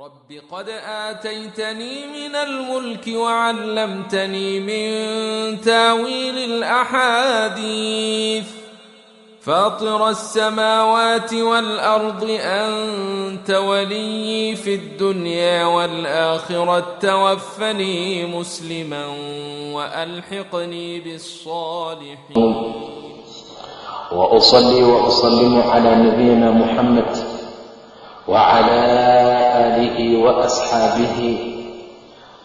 رب قد آتيتني من الملك وعلمتني من تاويل الأحاديث فاطر السماوات والأرض أنت ولي في الدنيا والآخرة توفني مسلما وألحقني بالصالحين وأصلي وأسلم على نبينا محمد وعلى آله وأصحابه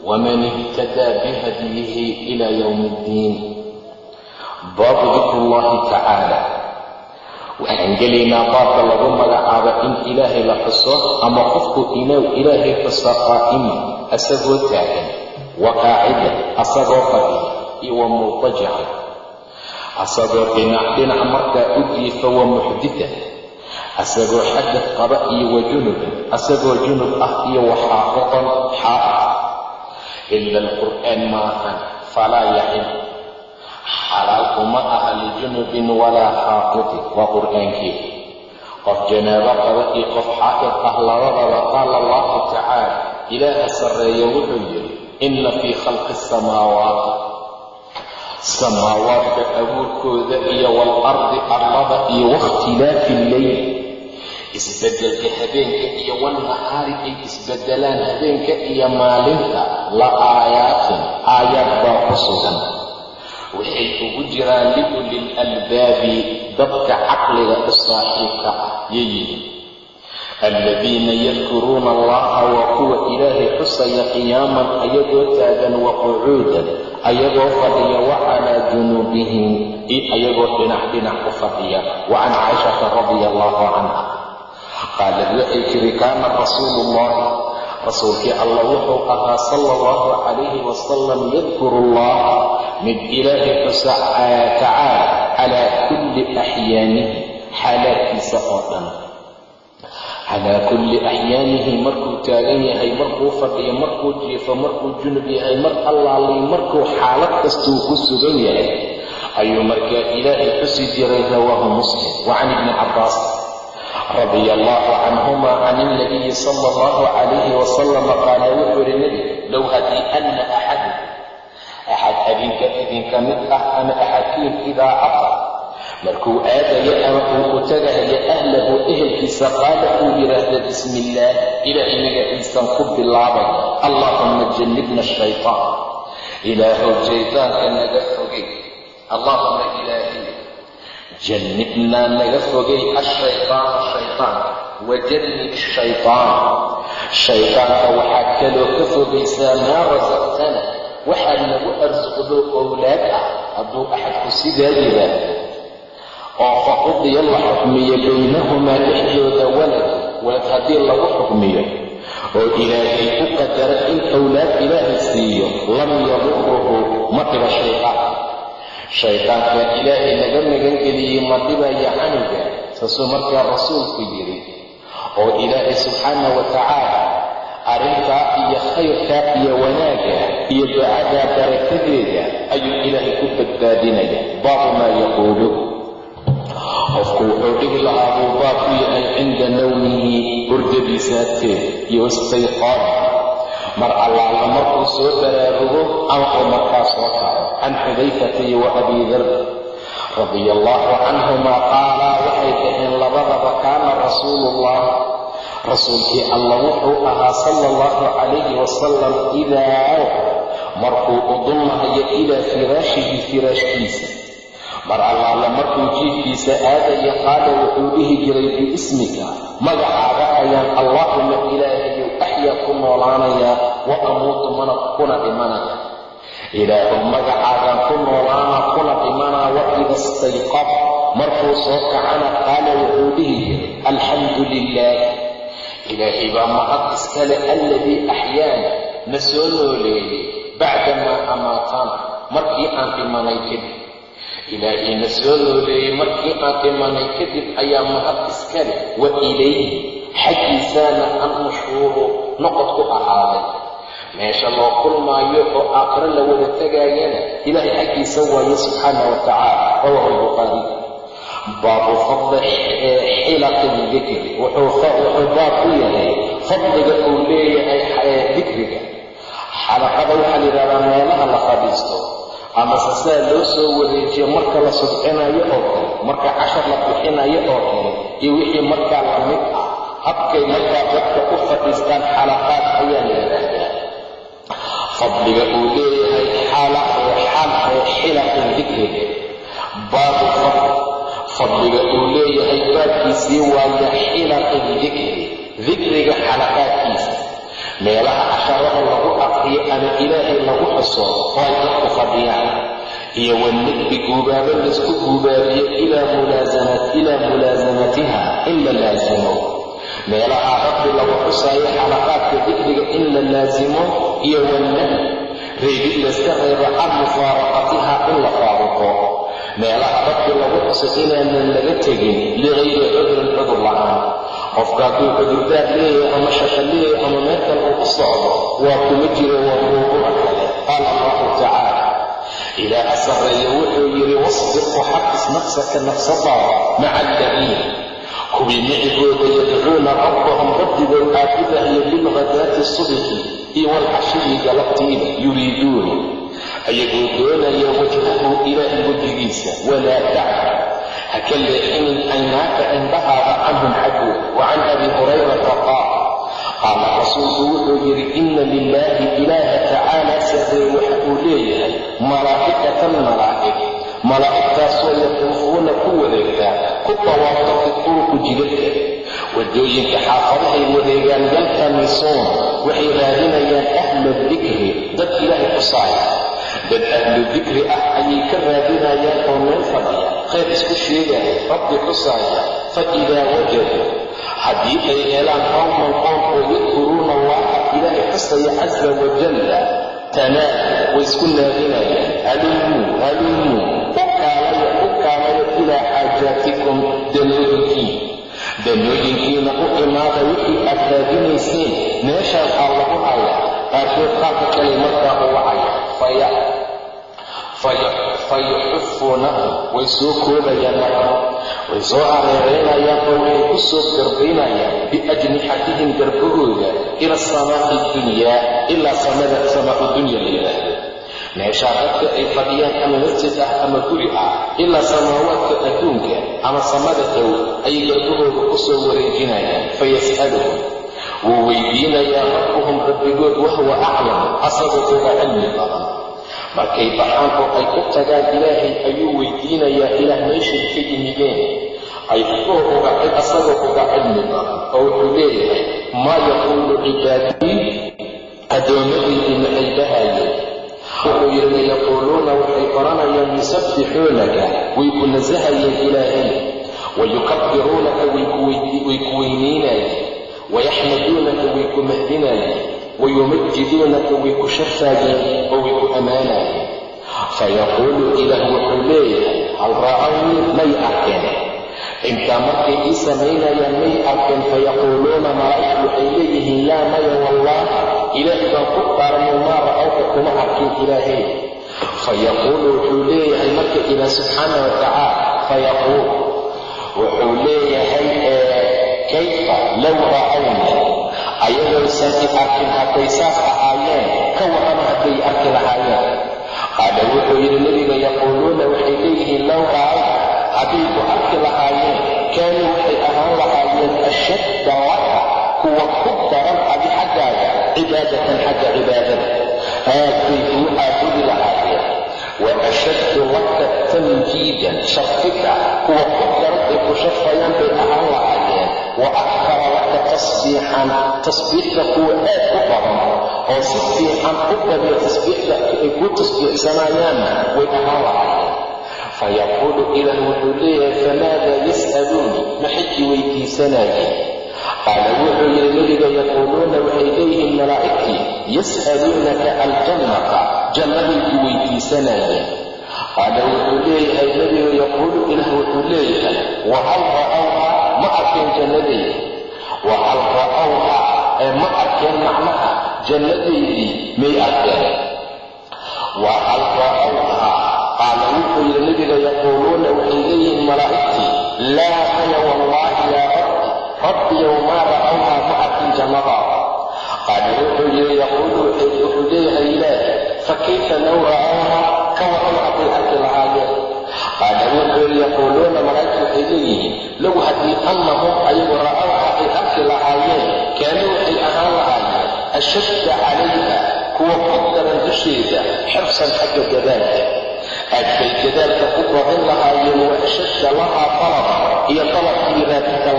ومن اهتدى بهديه إلى يوم الدين baabu dikru llahi tacaala waxaan gelaynaa baabka lagu magacaabo in ilaahay la xuso ama qofku inuu ilaahay xuso qaa'ima asagoo taagan wa qaacidan asagoo fadhiya iyo wa murtajican asagoo dhinac dhinac markaa u jiifa wa muxditan asagoo xadad qaba iyo wa junuban asagoo junub ah iyo wa xaafiqan xaafid ila alqur'aan maahan falaa yaxin xalaal kuma aha lijunubin walaa xaafidin waa qur'aankii. Qof janaabo qaba iyo qof xaafid ah labadaba qaala allahu tacaala ilaaha sarreeya wuxuu yidhi inna fii khalqi asamaawaati samaawaadka abuurkooda iyo waalardi arlada iyo wakhtilaafi illeyl isbeddelka habeenka iyo walnahaari ay isbeddelaan habeenka iyo maalinta la aayaatin aayaad baa ku sugan. Waxay ugu jiraan liulil albaabi dadka caqliga u saaxiibka ah yayihiin aladiina yadkuruuna allaha waa kuwa ilaahay xusaya qiyaaman ayagoo taagan wa qucuudan ayagoo fadhiya wa calaa junuubihim iyo ayagoo dhinac dhinac u fadhiya wa can caishata radia allahu canha qaalad waxay tiri kaana rasuulu ullahi rasuulkii allah wuxuu ahaa sala allahu calayhi wasalam yadkuru allaha mid ilaahay xusa tacaala calaa kulli axyaanihi xaalaadkiisa oo dhan. Calaa kulli axyaanihi markuu taagan yahay markuu fadhiyo markuu jiifo markuu junub yahay mar allaalay markuu xaalad kastuu ku sugan yahay ayuu markaa ilaahay xusi jiray rawaahu muslim. Wa can ibni cabbaas radia allahu canhuma can ilnabiyi sala allahu calayhi wasalam qaala wuxuu yihi nebi low haddii anna axad axad adinka idinka mid ah ama axadkiin idaa afa markuu aadayo ama uu u tagahayo ahlahu ehelkiisa qaala uu yidhaahda bismi illaah ilaahay magaciisan ku bilaabay allaahumma jannibna ashaytaan ilaahow shaydaanka naga fogay allaahuma ilaahay jannibnaa naga fogay ashaytaana shaytaanka wa jannib shaytaan shaydaanka waxaad kaloo ka fogaysaa maa rasaqtana waxaad nagu arsuqdo owlaad ah. Hadduu axadku sidaa yidhaahdo oo fa qudiya la xukmiyo baynahumaa dhexdooda walad. Walad haddii lagu xukmiyo. Oo ilaahay u qadara in owlaad ilaahay siiyo. Lam yaduruhu ma dhiba shaytaan shaydaanka ilaahay naga magangeliyey ma dhibaya canuga saasuu markaa rasuulku yidhi oo ilaahay subxaana wa tacaala arrintaa iyo khayrkaa iyo wanaagga iyo ducadaa barakadeeda ayuu ilaahay ku badbaadinaya. Baabu maa yaquulu. Qofku wuxuu dhihi lahaa buu baab ku yahay cinda nawmihi hurdadiisa agteeda iyo istayqaani mar allaala markuu soo baraarugo uu markaa soo kaco. Can xudayfata wa abi dar radia allahu canhuma qaalaa waxay dhaheen labadaba kaana rasuulullah rasuulkii allah wuxuu ahaa sala allahu calayhi wasalam idaa markuu udunnahayo ilaa firaashihi firaashkiisa. Mar allaala markuu jiifkiisa aadaya qaala wuxuu dhihi jiray biismika magacaaga ayaan allaahuma ilaahayow axyaa ku noolaanayaa wa amuutu mana kuna dhimanaya ilaahu magacaagaan ku noolaana kuna dhimanaa wa ida istayqab. Markuu soo kacana qaala wuxuu dhihi jiray alxamdu lilaah ilaahay baa mahad iskale alladii axyaana na soo nooleeyey bacdamaa amaatana markii aan dhimanay kadib. Ilaahay na soo nooleeyey markii aan dhimanay kadib ayaa mahad iskale wa ilayhi xaggiisaana annushuuru noqod ku ahaaday. Meesha loo kulmaayo oo aakhiro la wada tegaayana ilaahay xaggiisa waaye subxaana wa tacaala rawaahu albukhaari baabu fadli xilaqi dikri wuxuu baab u yahay fadliga uu leeyahay dikriga xalaqada waxaa la yidhahdaa meelaha la fadhiisto amase saa loo soo wareejiyo marka la subcinayo oo kale marka cashar la bixinayo oo kale iyo wixii markaa la mid ah habkay markaa dadka u fadhiistaan xalaqaad ayaa la yidhaahdaa. Fadliga uu leeyahay xilaqin dikriga baabu fadl. Fadliga uu leeyahay baabkiisii waaya xilaqin dikri dikriga xalaqaadkiisa meelaha casharaha lagu aqriyo ama ilaahay lagu xuso oo ay dadku fadhiyaan. Iyo wanidbi guubaabo laysku guubaabiyo ilaa mulaasamatiha in la laasimo meelaha rabbi lagu xusaayo xalaqaadka dikriga in la laasimo iyo wannabi reebid layska reebo can mufaaraqatiha in la faaruqo. Meelaha rabbi lagu xuso inaanan laga tegin ligayri cudrin cudur la'aan. Qofka hadduu cudurdaar leeyahay ama shaqo leeyahay ama meel kale uu u socdo waa kuma jiro waa muuqura kale qaala allahu tacaala ilaaha sarreeye wuxuu yidhi wasbir ku xabis nafsaka nafsadaada maca aladiin kuwii micigooda yadcuuna rabbahum rabbigood caabudahyo bilghadaati subxi iyo walcashiyi galabtiina yuriiduuna ayagoo doonaya wajhahu ilaahay wejigiisa walaa taclam ha ka leexinin aynaaka indhahaada canhum xaggood wa can abi hurayrata qaal qaala rasuulku wuxuu yidhi inna lilaahi ilaaha tacaala sarree waxa uu leeyahay malaa'ikatan malaa'ig malaa'igtaasoo yaquufuuna ku wareegta ku tawaafta fi turuqu jidadka. Waddooyinka xaafadahay wareegaan yaltamisuun waxay raadinayaan ahla dikri dad ilaahay xusaaya dad ahlu dikri ah ayay ka raadinayaan oo meel fadhiya. Khayr isku sheegaya rabbi xusaaya fa idaa wajaduu haddii ay helaan qowman qoom oo yadkuruuna allaha ilaahay xusaya casa wajalla tanaadu way isku naadinayaan. Halumuu halumuu u kaalaya ilaa xaajaatikum danooyinkiin danooyinkiina u imaada wixii aad raadinayseen meeshaas aa lagu haya qaarkood qaarka kale markaa u wacaya fayaxufuunahum way soo koobayaan marka way soo areereynayaan oo waxay ku soo garbaynayaan biajnixatihim garbahooda ila samaa'i dunyaa ilaa samada samaau dunya la yidhaahdo meeshaa dadka ay fadhiyaan ama masjid ah ama guri ah ilaa samaawaadka adduunka ama samada dhow ayay garbahooda ku soo wareejinayaan fayas'aluhum wuu weydiinayaa rabbuhum rabbigood wahwa aclam asagoo uga cilmi badan. Markay baxaan oo ay u tagaan ilaahay ayuu weydiinayaa ilaah meeshay ka yimideen. Asagoo uga cilmi badan oo wuxuu leeyahay maa yaquulu cibaadii? Addoommadaydi maxay dhahayeen wuxuu yidhi yaquuluuna waxay oranayaan yusabbixuunaka way ku nasahayeen ilaahay wayukabbiruunaka way ku weynaynayeen wayaxmaduunaka way ku mahdinayeen wayumajiduunaka way ku shafaayeen oo way ku ammaanayeen fayaquulu ilaah wuxuu leeyahay hal may arkeen intaa markay ii samaynayaan may arkeen fayaquuluuna malaa'ig waxay leeyihiin laa maya wallah ilaahay baan ku qaranay maa ra'awka kuma arkin ilaahay fayaquulu wuxuu leeyahay marka ilaah subxaana wa fayaquul wuxuu leeyahay kayfa low ra'awni ayagaysan i arkin hadday saas ahaayeen ka warrama hadday arki lahaayeen qaala wuxuu yidhi nebiga yaquuluuna waxay leeyihiin low ra'ay hadday ku arki lahaayeen kaanuu waxay ahaan lahaayeen ashadda laka kuwa ku daran adi xaggaaga cibaadatan xagga cibaadada aad bay kuu caabudi lahaayeen wa ashaddu laka tamjiidan sharfika kuwa ku daran ay ku shafayaan bay ahaan lahaayeen wa akara laka tasbiixan tasbiixda kuwa aad u badan oo si fiican u badiya tasbiixda ay kuu tasbiixsanayaanna way ahaan lahaayeen fayaquulu ilaah wuxuu leeyahay famaadaa yas'aluunii maxay i weydiisanayeen qaala wuxuu yidhi nebiga yaquuluuna waxay leeyihiin malaa'igtii yas'aluunaka aljannata jannaday i weydiisanayeen. Qaala wuxuu leeyahay nebiga yaquulu ilaah wuxuu leeyahay wahal ra'awha ma arkeen jannadaydi wahal ra'awha ee ma arkeen macnaha jannadaydii may arkeen. Wahal ra'awha qaala wuxuu yidhi nebiga yaquuluuna waxay leeyihiin malaa'igtii laa rabbi rabbiyow maa ra'awhaa ma arkin jannadaada qaala wuxuu leeyahay ilaahi fa kayfa low ra'awhaa ka waran hadday arki lahaayeen qaala wuxuu yaquuluuna malaa'igtu waxay leeyihiin low haddii annahum ayagu ra'awhaa ay arki lahaayeen kaanuu waxay ahaan lahaayeen ashadda calayha kuwa ku daran dusheeda xirsan xagga dadaalka aad bay dadaalka ku badin lahaayeen wa ashadda lahaa talaba iyo talabka iyo raadinta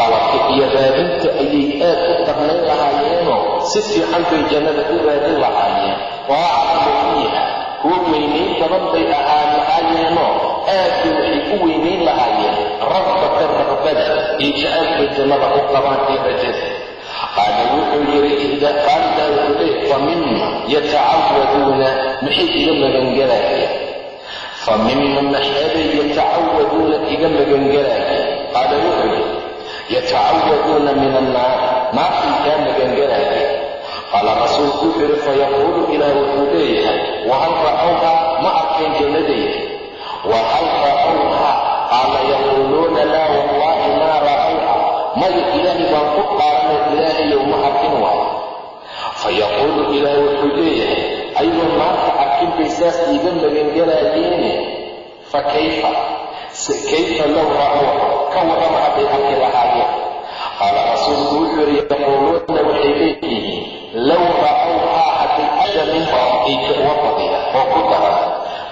labadaba talabka iyo raadinta ayay aad u darnayn lahaayeenoo si fiican bay jannada u raadin lahaayeen. Waa aclamu fiiha kuwa weynayn badan bay ahaan lahaayeenoo aad bay waxay u weynayn lahaayeen. Rabbata raqbada iyo jacaylkay jannada u qabaan ee rajada qaala wuxuu yidhi qaalidaa wuxuu leey fa mima yatacawaduuna maxay iga magangelaayeen fa mima maxaabay yatacawaduuna iga magangelaayeen qaala yatacawaduuna min annaar naartay kaa magangelaayeen qaala rasuulku wuxuu fayaquulu ilaah wuxuu leeyahay wahal ra'awhaa ma arkeen jannadayda wahal ra'awhaa qaala yaquuluuna laa wallaahi maa ra'awhaa maya ilaahay baan ku dhaaranay ilaahayow ma arkin waayo fayaquulu ilaah wuxuu leeyahay ayuu maanta arkin bay saas iiga magangelayeene fa kayfa kayfa low ra'awha ka warrama hadday arki lahaayeen qaala rasuulku wuxuu yidhi yaquuluuna waxay leeyihiin low ra'awhaa hadday asha minha ay uga badiya oo ku daran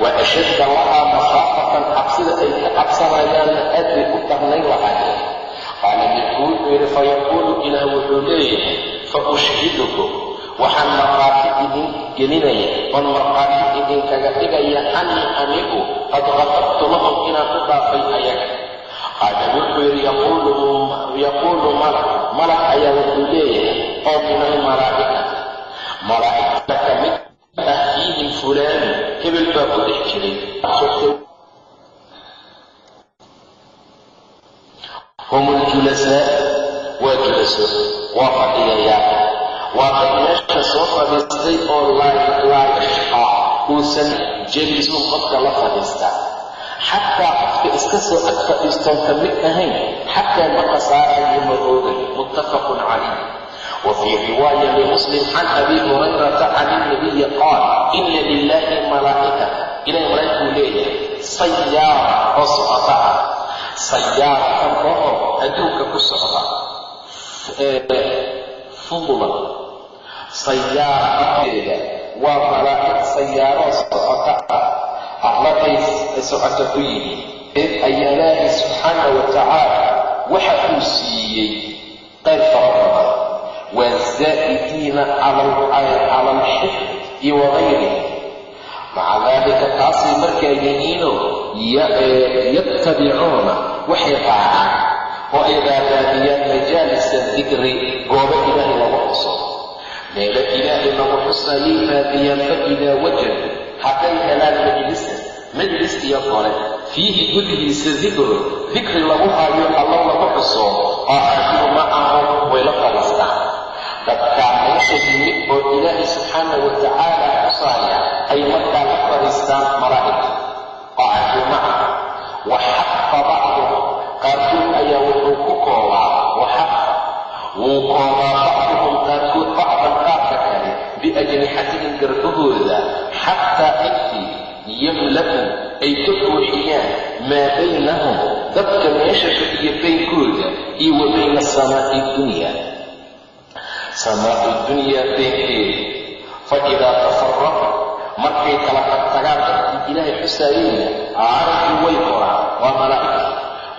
wa ashadda lahaa makhaafatan cabsida ay ka cabsanayaanna aad bay u darnayn lahaayeen qaala midku wuxuu yidhi fayaquulu ilaah wuxuu leeyahay fa ushhidukum waxaan markhaati idin gelinaya oon markhaati idinkaga dhigaya anii anigu qad qafartu lahum inaan u dhaafay ayaga. Qaala wuxuu yidhi yaquulu malak malak ayaa wuxuu leeyahay oo min almalaa'ika malaa'igta ka mid ah fiihim fulaanu hebel baa ku dhex jiray. Hum ljulasaa waa julaso waa fadhiyayaa waa dad meesha soo fadhiistay oo laa yashqaa uusan jelisun qofka la fadhiista xataa qofka iska soo ag fadhiistoon ka mid ahayn xataa ma khasaarayo ma oogay muttafaqun calayh wa riwaaya limuslim can abi hurayrata can ilnabiyi qaal ina lilaahi malaa'ikata ilahay malaa'ikuu leeyahay sayaara oo socota ah sayaaratan oo adduunka ku socda fudulan sayaara afteeda waa malaa'ig sayaaroo socota ah. Ahlatay socota ku eed ayaa ilaahay subxaana wa tacaala waxa uu siiyey qayr fara badan. Waa zaa'idiina cala alxifd iyo wagayri maca daalika taasay markaa yihiinoo yattabicuuna waxay raacaan oo ay raadaadiyaan majaalisa dikri goobo ilaahay lagu xuso meelo ilaahay lagu xusayay raadiyaan fa idaa wajadu hadday helaan majlisa majlis iyo fiihi gudihiisa dikru dikri lagu haayo allo lagu xuso oo adigu macahu way la fadhiistaan dadkaa meesha yimid oo ilaahay subxaana wa tacaala xusaaya ay markaa la fadhiistaan malaa'igta oo adigu macahu waxafa bacduhum qaarkood ayaa wuxuu ku koobaa waxafa wuu koobaa bacduhum qaarkood bacdan qaarka kale biajnixatihim garbahooda xataa intii yamlaku ay ka buuxiyaan maa baynahum dadka meesha fadhiya baynkooda iyo wa bayna samaa'i dunya. Samaa'i dunyaa baynkeeda fa idaa tafaraqu markay kala tagtagaan dadkii ilaahay xusaayeyna carajuu way koraan waa malaa'igta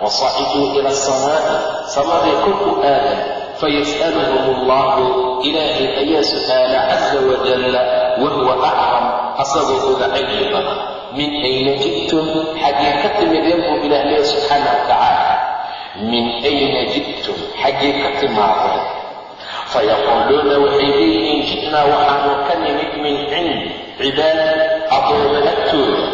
wasaciduu ila asamaa'i samaday kor u aadan fayas'aluhum allahu ilaahay ayaa su'aala casa wajalla wahuwa aclam asagoo uga cilmi badan min ayna ji'tum xaggee ka timideen buu ilaah leeya subxaana wa tacaala min ayna ji'tum xaggee ka timaadeen fayaquuluuna waxay leeyihiin ji'naa waxaanu ka nimid min cindi cibaadi addoomma agtooda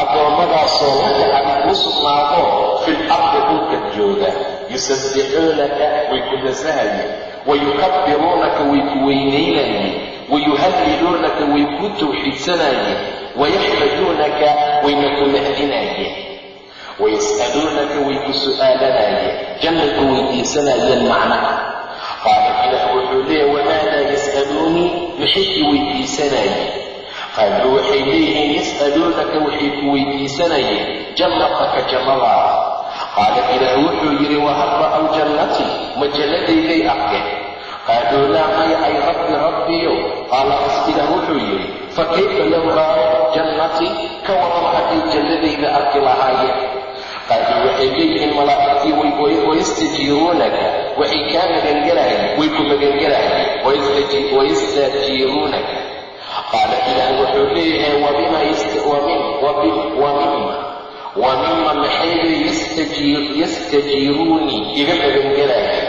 addoommadaasoo laka kuu sugnaado fil ardi dhulka jooga yusabbixuunaka way ku nasahayeen wayukabbiruunaka way ku weynaynayeen wayuhalliluunaka way kuu tawxiidsanayeen wayaxmaduunaka wayna ku mahdinayeen wayas'aluunaka way ku su'aalanayeen jannay ku weydiisanayeen macnaha. Qaala ilaah wuxuu leeyahy wamaadaa yas'aluunii? Maxay i weydiisanayeen qaaluu waxay leeyihiin yas'aluunaka waxay ku weydiisanayeen jannataka jannadaada qaala ilaah wuxuu yidhi wahal ra'aw jannatii ma jannadayday arkeen qaaluu laa maya ay rabbi rabbiyo. Qaala as ilaah wuxuu yidhi fa kayfa low ra'aw jannatii ka waran hadday jannadayda arki lahaayeen. Qaaluu waxay leeyihiin malaa'igtii wayastajiiruunaka waxay kaa magangelaayeen way ku wayastajiiruunaka qaala ilaah wuxuu leeyahay wa mima wa mima maxaybay yastajiiruunii iga magangelaayeen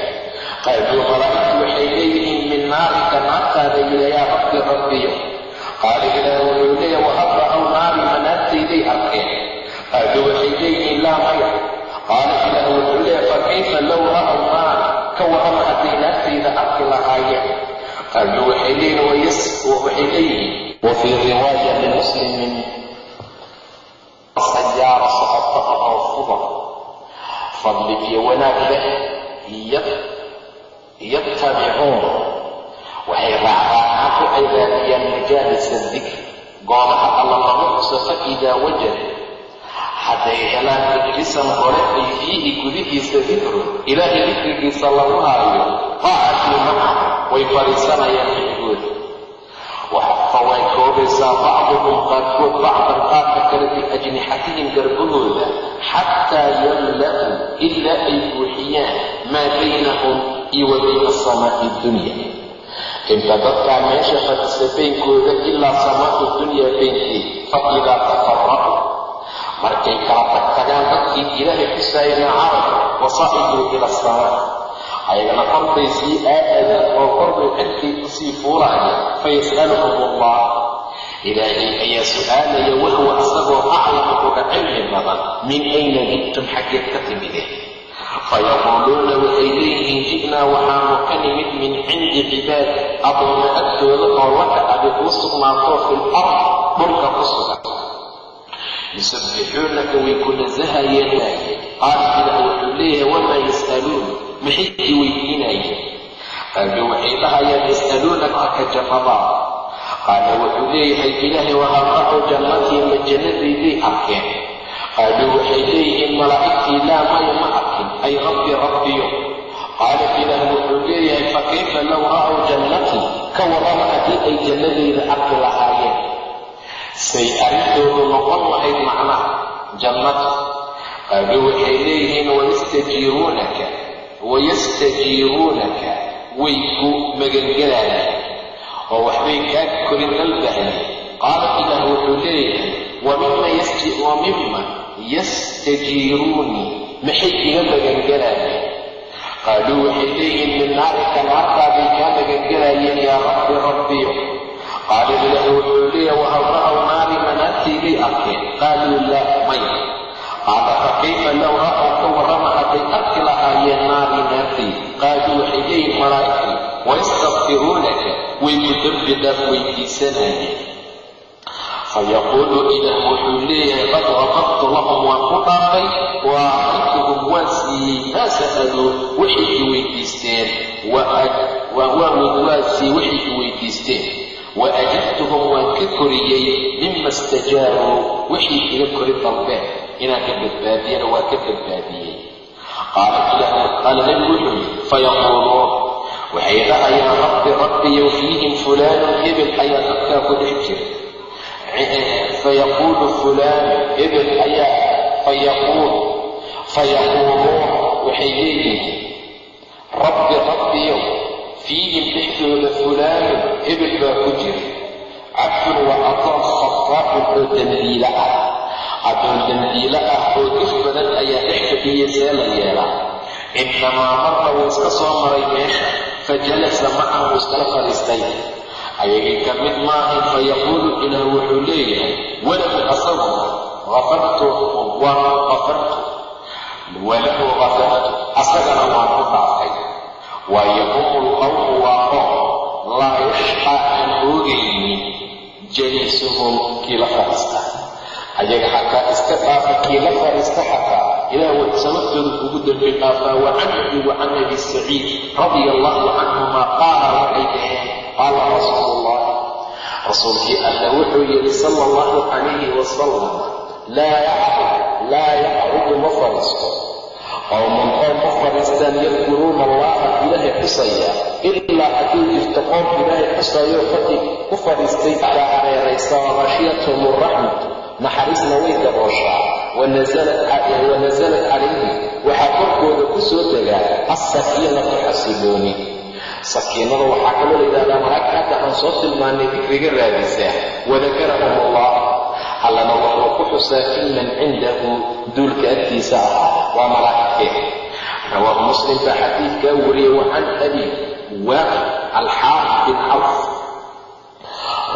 qaaluu malaa'igtu waxay leeyihiin min naarika naartaada yila yaa rabbi rabbiyo qaala ilaah wuxuu leeyahay wahal ra'aw naari ma naartayday arkeen. Qaaluu waxay leeyihiin laa maya qaala ilaah wuxuu leeyahay fa kayfa low ra'aw naar ka warrama hadday naartayda arki lahaayeen qaaluu waxay leeyihiin wa fii riwaaya limuslimin sayaara socota oo fuda fadli iyo wanaag leh yattabicuun waxay raacraacaan ku ay raadiyaan majaalisa dikr goobaha alla lagu xuso fa idaa wajad hadday helaan majlisan hore ay fiihi gudihiisa dikru ilaahay dikrigiisa lagu haayo qaacaduu maca way fadhiisanayaan xilgooda fa way koobaysaa bacduhum qaarkood bacdan qaarka kale biajnixatihim garbahooda xataa yamla'u ilaa ay buuxiyaan maa baynahum iyo wa bayna samaa'i dunya. Inta dadkaa meesha fadhisa baynkooda ilaa samaa'u dunya baynkeed fa idaa tafaraqu markay kala tagtagaan dadkii ilaahay xusaayana carabka wasaa'iduu ila asamaa ayagana korbay sii aadadaan oo korbay cidkay u sii fuulaaya fayas'aluhum allah ilaahay ayaa su'aalaya wahuwa isagoo aclamu uga cilmi badan min ayna jibtum xaggeed ka timideen fayaquuluuna waxay leeyihiin ji'naa waxaanu ka nimid min cindi cibaad addoomma agtooda oo laka adi kuu sugnaatoo fil ard dhulka ku sugan. Yusabbixuunaka way ku nasahayeen qaala ilaah wuxuu leeyahay wamaa yas'aluun maxay i weydiinayeen. Qaaluu waxay dhahayaan yas'aluunaka ka jannadaa qaala wuxuu leeyahay ilaahay wahal ra'u jannatii ma jannadayday arkeen. Qaaluu waxay leeyihiin malaa'igtii laa maya ma arkin. Ay rabbi rabbiyo qaala ilaah wuxuu leeyahay fa kayfa low ra'w jannatii ka warrama haddii ay jannadayda arki lahaayeen. Say arrintoodu noqon lahayd macnaha jannada qaaluu waxay leeyihiin wayastajiiruunaka wayastajiiruunaka way ku magangelaayeen oo waxbay kaa korin dalbahayeen qaala ilaah wuxuu leeyahay wa mima yastajiiruunii maxay iga magangelaayeen qaaluu waxay leeyihiin min naarika naartaabay kaa magangelaayeen yaa rabbi rabbiyo qaala ilaah wuxuu leeyahay wahal ra'aw naari manaartaybay arkeen qaaluu maya fa kayfa low ra'aw ka warrama hadday arki lahaayeen naari naartay qaaluu waxay leeyihiin malaa'igtii wayastakfiruunaka way ku dembi dhaaf weydiisanayeen fayaquulu ilaah wuxuu leeyahay qad qafartu lahum waan ku dhaafay wa acaytuhum waan siiyey maa sa'aluu waxay i weydiisteen waa siiyey waxay i weydiisteen wa waan ka koriyey mima istajaabuu waxay iga kori dalbeen inaan ka badbaadiyana waa ka badbaadiyey. Qaala nabi wuxuu yidhi fayaquuluun waxay dhahayaan rabbi rabbiyow fiihim fulaanun hebel ayaa dadkaa ku dhex jira. Fayaquulu fulaan hebel ayaa fayaquul fayaquuluun waxay leeyihiin. Rabbi rabbiyow fiihim dhexdooda fulaanun hebel baa ku jira. Cabdun waa adoon khafaa'un oo dembiile ah addoon dembiile ah oo duf badan ayaa dhex fadhiya see la yeelaa innamaa marna wuu iska soo maray meesha fa jalasa macan wuu iskala fadhiistay. Ayagii ka mid maahan fayaquulu ilaah wuxuu leeyahay walahu asagu afartu waan qafartu walahu qafartu asagana waan ku dhaafay waayo humu lqawmu waa qoom laa yashqaa aan oogaynin. Jaliisuhum kii la ayaga xataa iska dhaafa kii la fadhiista xataa ilaah wuxuu sababtooda ugu dembi dhaafaa wa abi wa abi saciid radia allahu canhumaa qaala waxay dhaheen qaala rasuulu ullah rasuulkii alla wuxuu yidhi sala allahu calayhi wasalam laa yaqcudu ma fadhiisto qowman qoom ma fadhiistaan yadkuruuna allaha ilaahay xusaya ilaa hadduu jirto qoom ilaahay xusayo fadhi ku fadhiistay calaa hareeraysa waqashiyathm raxmatu naxariisna way dabooshaa wanasalat calayhim waxaa korkooda ku soo degaa alsakiinatu xasilooni. Sakiinada waxaa kaloo layidhahdaa malaagta hadda aan soo tilmaanay dikriga raadisaa wadakarahum allah allana wuxuu ku xusaa fi man cindahu duulka agtiisa ahaa waa malaa'igtee rawaahu muslim baa xadiidkaa wariyey wa can abi waaqi alxaafid bin cawf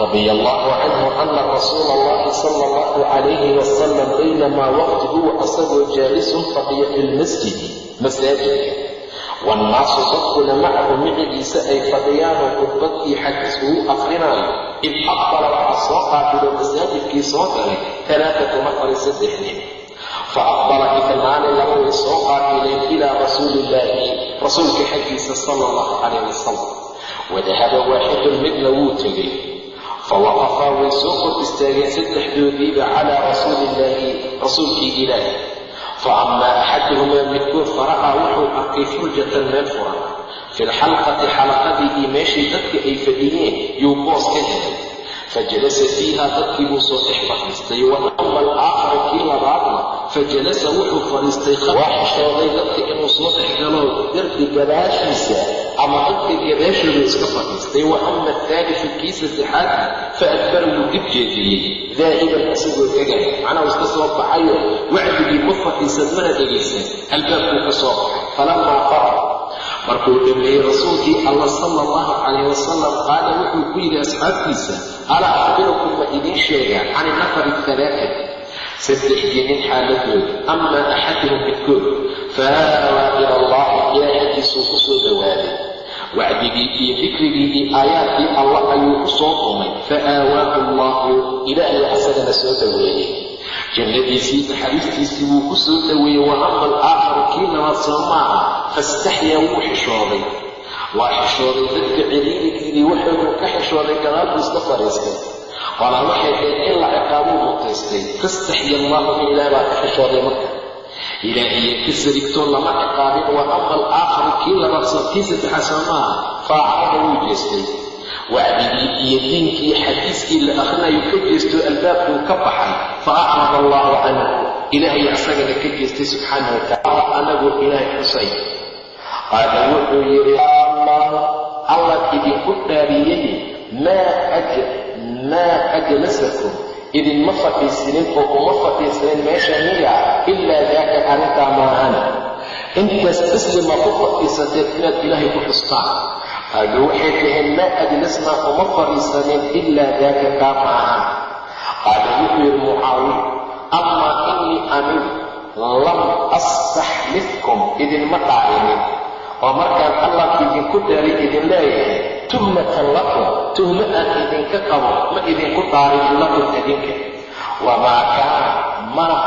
radia allahu canhu ana rasuula allahi sala allahu calayhi wasalam baynamaa waqti huwa asagoo jaalisun fadhiya fi lmasjidi masaajidka wannaasu dadkuna macahu micigiisa ay fadhiyaanoo khudbad iyo xadiis uu akrinaayo id aqbala waxaa soo qaabilo masaajidkii soo galay talaatatu nafari saddex nin fa aqbala itnaani laba way soo qaabileen ilaa rasuulillaahi rasuulka xaggiisa sala allahu calayh wasalam wadahaba waaxidun midna wuu tegey fa waqafaa way soo kor istaageen saddexdoodiiba calaa rasuulillaahi rasuulkii ilaahi fa amaa axaduhumaa midkood fara'aa wuxuu arkay furjatan meel furan fi lxalqati xalaqadii iyo meeshii dadka ay fadhiyeen yuu boos ka helay fa jalasa fiiha dadkii buu soo dhex fadhiistay wa ama alaakharu kii labaadna fa jalasa wuxuu fadhiistay waa xishooday dadka inuu soo dhex galo dardi gadaashiisa athaalifu kii saddexaadna fa adbara wuu dib jeediyey daa'iban isagoo tegay macnahu iska soo baxayo wacdigii ku fadhiisan mana dhegaysan albaabkuu ka soo baxay falamaa fara markuu dhameeyey rasuulkii allah sala allahu calayh wasalam qaala wuxuu ku yidhi asxaabtiisa alaa akhbirukum ma idiin sheegaa can nafari talaata saddexdii nin xaaladooda amaa axaduhum midkood faawaa ila allahi ilaa xaggiisuu ku wacdigii iyo dikrigii iyo aayaadkii allah ayuu ku soo dumay fa aawaahu allahu ilaahay asagana soo dhoweeyey. Jannadiisii naxariistiisii wuu ku soo dhoweeyey. Wa ama alaakharu kii labaad soo maaha. Fastaxyaa wuu xishooday. Waa xishooday dadka ciriirigiidii wuxuu ka xishooday gadaal iska fadhiistay walaa waxay dheen in la ciqaabuu mutaystay fastaxya allahu min ilaah baa ka xishooday marka ilaahiya ka sarigtoo lama ciqaabin wa ama alaakharu kii labaad soo kii saddexaad soo maaha wuu jeestay. Wacdigii iyo diinkii xadiiskii la akhrinayu ka jeesto albaabkuu ka baxay fa acrada allahu canhu. Ilaahay asagana ka jeestay subxaana wa tacala anagoo ilaahay xusay. Qaala wuxuu yidhi allah idinku dhaariyey maa ajlasakum idinma fadhiisinin oo uma fadhiisinin meesha miya ilaa daaka arrintaa maahana intaas taslima ku fadhiisateen inaad ilaahay ku xustaan? Qaalu waxay dhaheen maa ajlasnaa uma fadhiisanin ilaa daaka kaa maahan qaala wuxuu yidhi mucaawiya amaa innii anigu lam astaxlifkum idinma dhaarinin. Oo markaan allah idinku dhaaray idin leeyahay tuhmatan lakum tuhmo aan idinka qabo ma idinku dhaarin lakum idinka wamaa kaana mana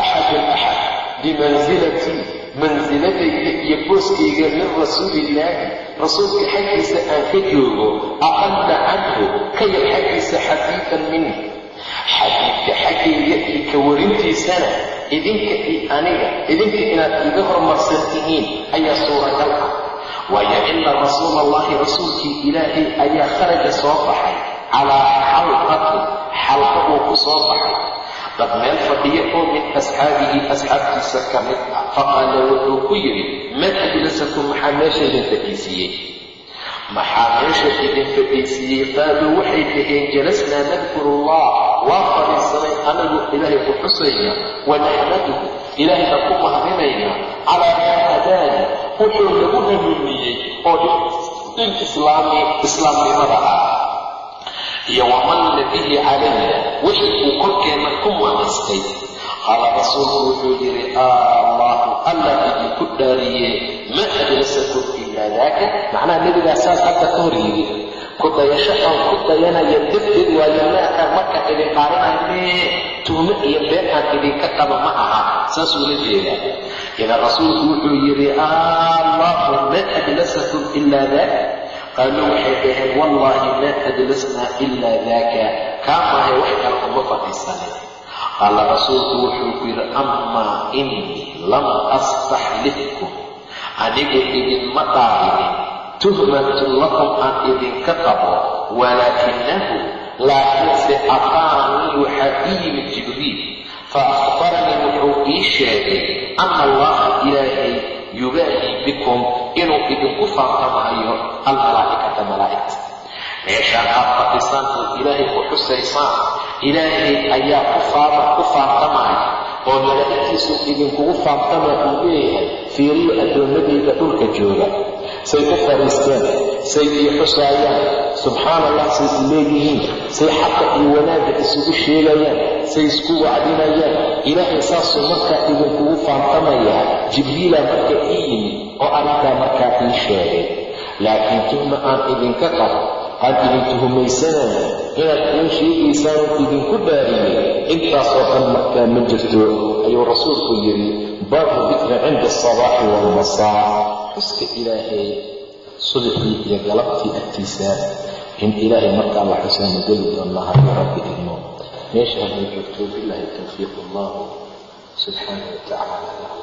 axadun axad bimansilatii mansiladayda iyo booskayga min rasuulillaahi rasuulka xaggiisa aan ka joogo aqalla canhu ka yar xaggiisa xadiidan minni xadiidka xaggayga iyo ka warintiisana idinka iyo aniga idinka inaad iga hormarsan tihiin waayo ina rasuula allahi rasuulkii ilaahay ayaa kharaja soo baxay calaa xalqati xalqa uu ku soo baxay. Dad meel fadhiya oo min asxaabihi asxaabtiisa ka mid ah. Faqaala wuxuu ku yidhi man ajlasakum maxaa meesha idin fadhiisiiyey maxaa meesha idin fadhiisiiyey qaaluu waxay dhaheen jalasnaa nadkuru allah waa fadhiisanay anagu ilaahay ku xusayna wanaxmaduhu ilaahayna ku mahrinayna calaa maa hadaana wuxuu nagu hanuuniyey oo islaami islaamnimada ah iyo wamanna bihi calayna wixii uu korkeenna ku manaystay qaala rasuulku wuxuu yidhi allahu alla idinku dhaariye ma ajlasakum ilaa daaka macnaha nebigaa saas hadda ka hor yidhi ku dayasho aan ku dayanaya darteed waayo maaha marka idin qaarinayne tuhmo iyo been aan idinka qaba ma aha. Saasuu la jeedaa. Idaa rasuulku wuxuu yidhi allahu ma adlasakum ilaa daak qaaluu waxay dhaheen wallaahi maa adlasnaa ilaa daaka. Kaa maahay wax kale uma fadhiisanin. Qaala rasuulku wuxuu ku yidhi amaa innii lam astaxlifkum anigu idinma dhaarinin tuhmatun lakum aan idinka qabo walaakinahu laakiinse ataanii waxaa ii yimid jibriil. Fa akhbaranii wuxuu ii sheegay ana allaha ilaahay yubaahii bikum inuu idinku faantamahayo almalaa'ikata malaa'igta. Meeshaan aad fadhisaan oo ilaahay ku xusaysaan. Ilaahay ayaa ku faantamaya oo malaa'igtiisu idinkugu faantama uu leeyahay fiiriyo addoommadayda dhulka jooga. Say u fadhiisteen say ii xusaayaan subxaana allah say i leeyihiin say xaqa iyo wanaagga isugu sheegayaan say isku wacdinayaan. Ilaahay saasuu markaa idinkugu faantamayaa jibriilaa marka ii yimid oo arrintaa markaa ii sheegay. Laakiin tuhma aan idinka qabo aan idin tuhumaysanayo inaad iin sheegaysaan idinku dhaariyey intaasoo dhan markaa ma jirto ayuu rasuulku yidhi baabu dikri cinda asabaaxi waalmasaa xuska ilaahay subaxii iyo galabtii agtiisa in ilaahay markaa la xusaanu geli doonnaa haddii rabbi idmo meesha hadday joogto bilaahi towfiiq allahu subxaana wa tacaala